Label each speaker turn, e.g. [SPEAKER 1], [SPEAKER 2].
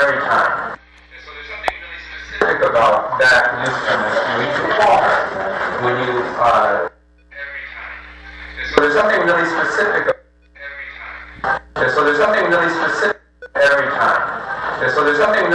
[SPEAKER 1] every time.
[SPEAKER 2] So there's something really specific
[SPEAKER 1] about that instrument when you perform when you, uh,
[SPEAKER 2] every time.
[SPEAKER 1] so there's something really specific,
[SPEAKER 2] Every time.
[SPEAKER 1] so there's something really specific every time. So there's something